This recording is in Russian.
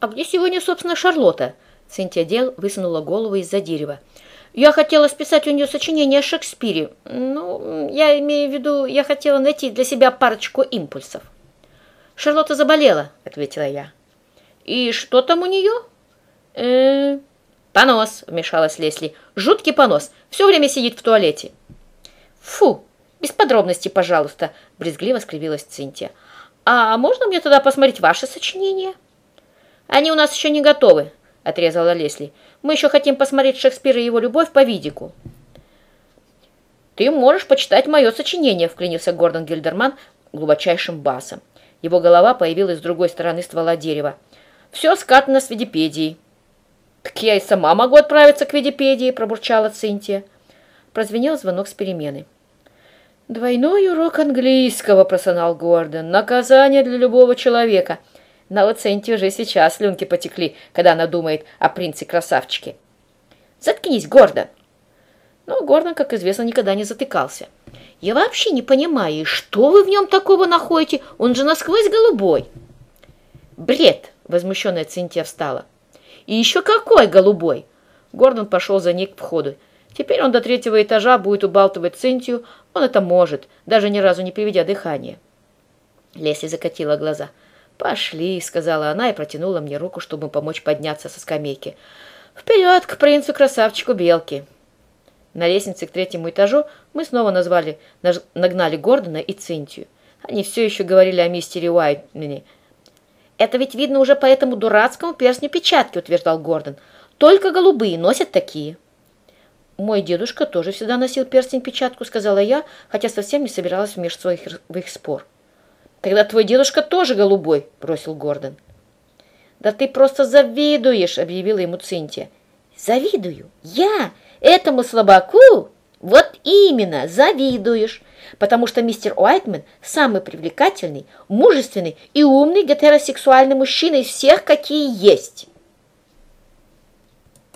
«А где сегодня, собственно, Шарлотта?» Цинтия Дел высунула голову из-за дерева. «Я хотела списать у нее сочинение о Шекспире. Ну, я имею в виду, я хотела найти для себя парочку импульсов». «Шарлотта заболела», — ответила я. «И что там у нее?» э «Понос», — вмешалась Лесли. «Жуткий понос. Все время сидит в туалете». «Фу, без подробностей, пожалуйста», — брезгливо скривилась Цинтия. «А можно мне тогда посмотреть ваши сочинения?» «Они у нас еще не готовы», — отрезала Лесли. «Мы еще хотим посмотреть Шекспира и его любовь по видику». «Ты можешь почитать мое сочинение», — вклинился Гордон Гильдерман глубочайшим басом. Его голова появилась с другой стороны ствола дерева. «Все скатано с Видипедией». «Так я и сама могу отправиться к Видипедии», — пробурчала Цинтия. Прозвенел звонок с перемены. «Двойной урок английского», — просонал Гордон. «Наказание для любого человека». На Лаценте уже сейчас слюнки потекли, когда она думает о принце-красавчике. «Заткнись, Гордон!» Но Гордон, как известно, никогда не затыкался. «Я вообще не понимаю, что вы в нем такого находите? Он же насквозь голубой!» «Бред!» — возмущенная Цинтия встала. «И еще какой голубой!» Гордон пошел за ней к входу. Теперь он до третьего этажа будет убалтывать Цинтию. Он это может, даже ни разу не приведя дыхание. Лесли закатила глаза. «Пошли», — сказала она и протянула мне руку, чтобы помочь подняться со скамейки. «Вперед к принцу-красавчику Белки!» На лестнице к третьему этажу мы снова назвали, нагнали Гордона и Цинтию. Они все еще говорили о мистере Уайтмане. «Это ведь видно уже по этому дурацкому перстню печатки», — утверждал Гордон. «Только голубые носят такие». «Мой дедушка тоже всегда носил перстень-печатку», — сказала я, хотя совсем не собиралась вмешиваться в их спор. «Тогда твой дедушка тоже голубой», — бросил Гордон. «Да ты просто завидуешь», — объявила ему Цинтия. «Завидую? Я? Этому слабаку? Вот именно, завидуешь, потому что мистер Уайтман самый привлекательный, мужественный и умный гетеросексуальный мужчина из всех, какие есть».